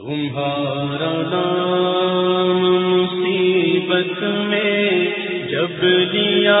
تمہارا نام مصیبت میں جب لیا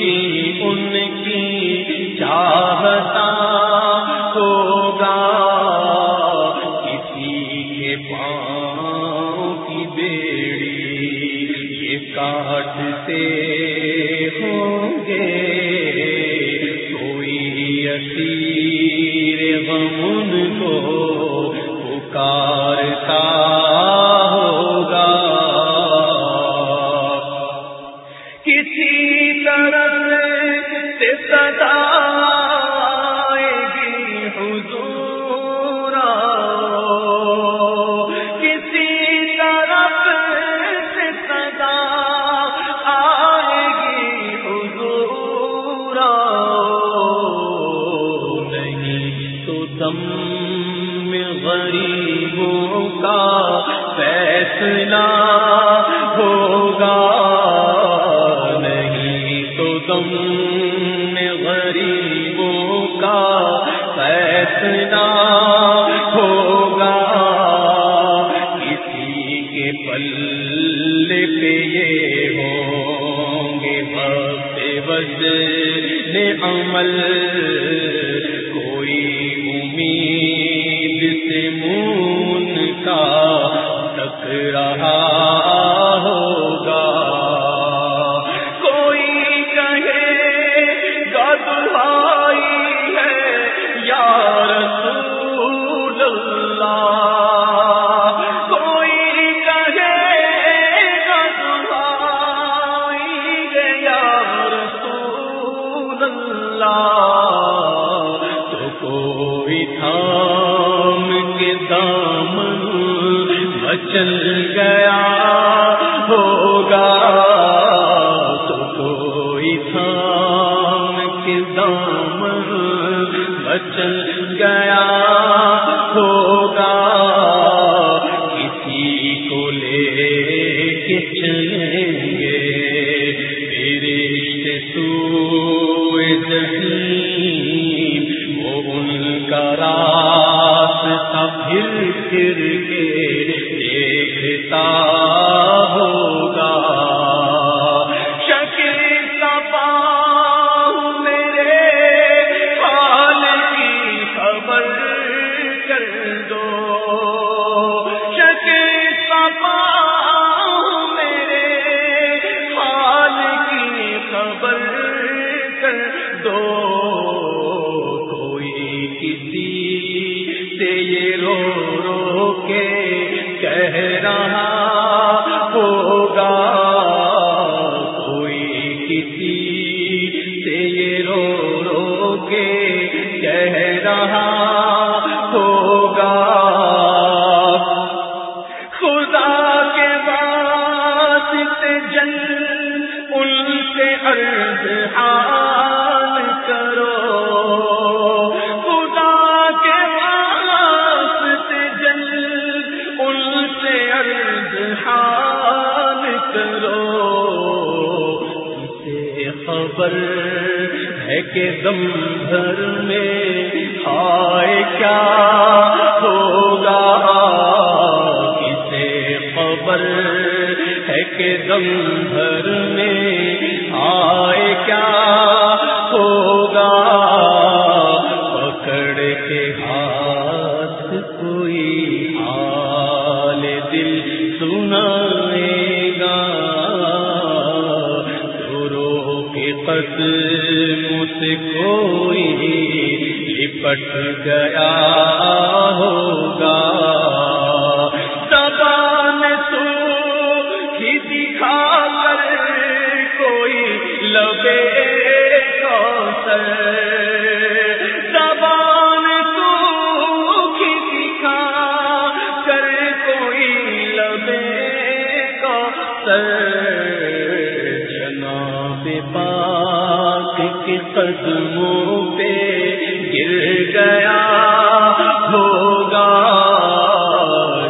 کی ان کی چاہتا تم نے غریبوں کا فیصلہ ہوگا۔ کسی کے پل پہ یہ ہوں گے بس عمل۔ خبر ہے کہ دم بھر میں آئے کیا ہوگا؟ کسے خبر ہے کہ دم بھر میں آئے کیا کے قدم سے کوئی لپٹ گیا ہوگا۔ زبان تو ہی دکھا کر کوئی لبے کوثر۔ زبان تو کے قدموں پہ گر گیا ہوگا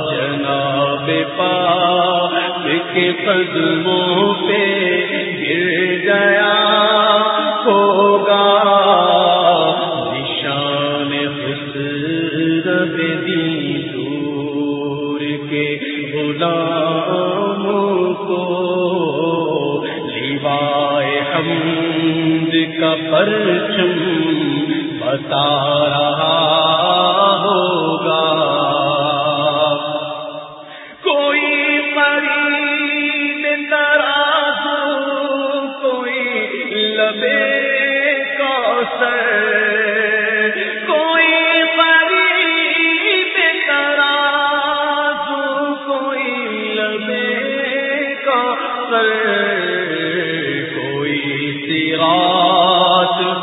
جناب پاک کے قدموں پہ گر گیا ہوگا نشان حسرت دی دور کے غلاموں کو لیوائے حمد کا پرچم بتا رہا ہوگا۔ کوئی قریب ترازو کوئی لبے کوثر۔ کوئی قریب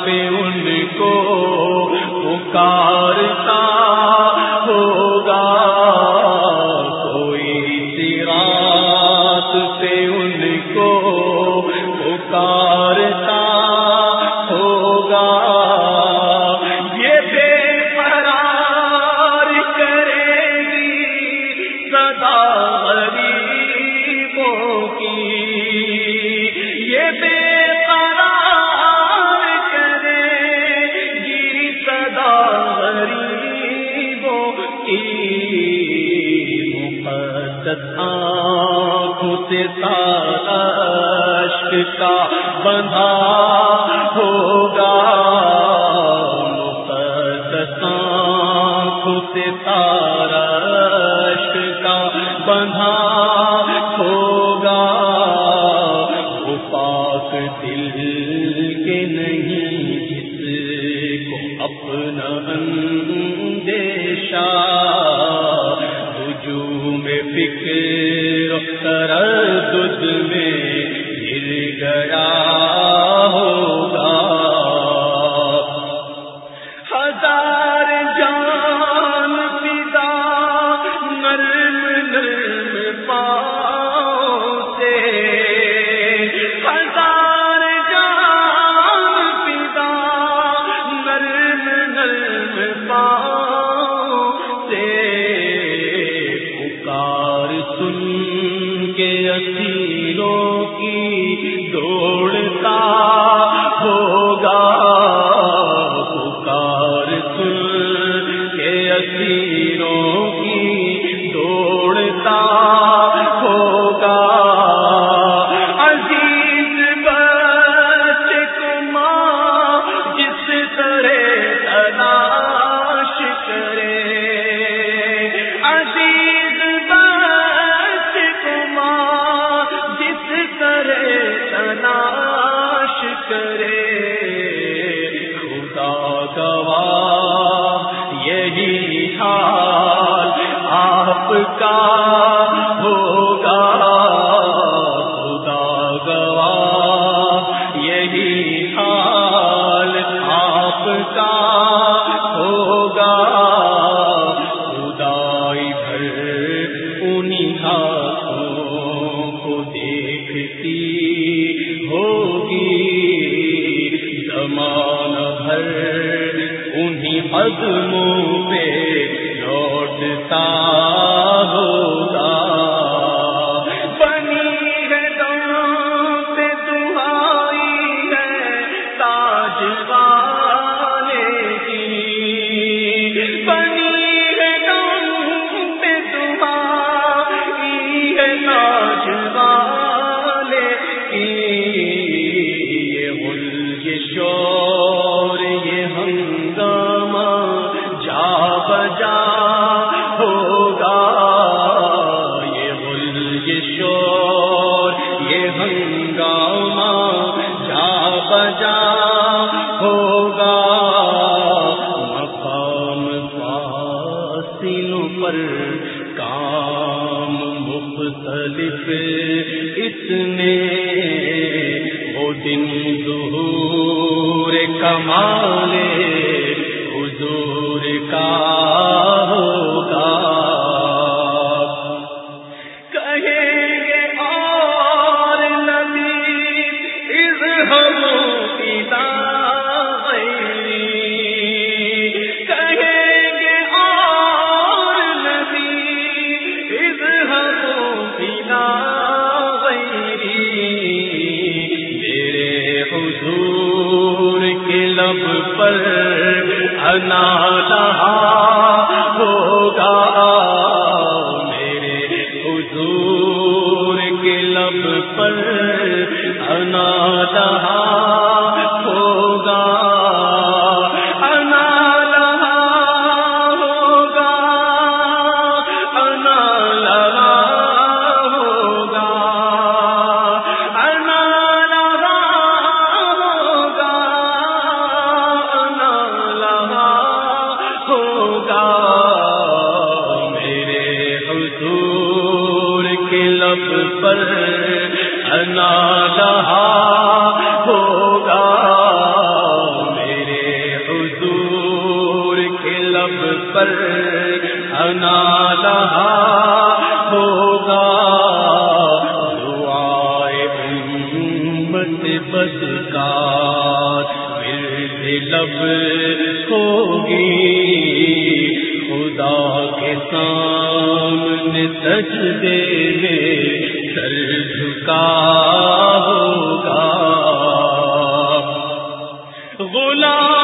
پہ ان کو تالاشک کا بندھا ہوگا مقدس سے کا بندھا آپ کا ہوگا، خدا یہی حال آپ کا ہوگا۔ بھر کو دیکھتی ہوگی۔ بھر پہ لوٹتا ہوگا۔ میرے حضور کے لب پر انا رہا ہوگا۔ میرے حضور کے لب پر انا رہا ہوگا بس کا لب ہوگی۔ سجدے میں سر جھکا ہوگا۔ غلام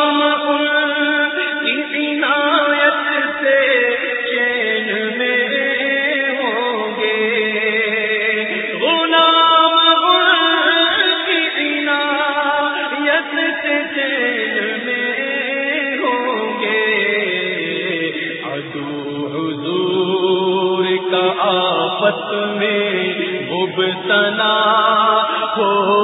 میں مبتلا ہو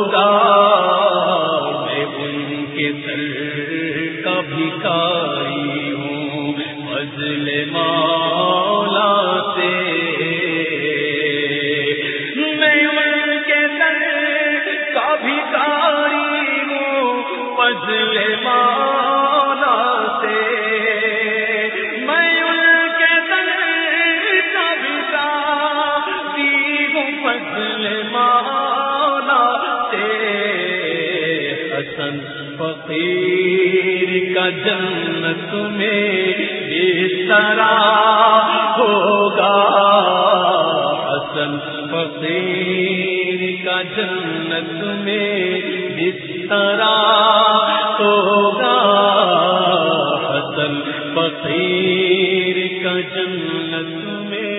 جنت میں اس طرح ہوگا۔ حسن فقیر کا جنت میں اس طرح ہوگا۔ حسن فقیر کا جنت میں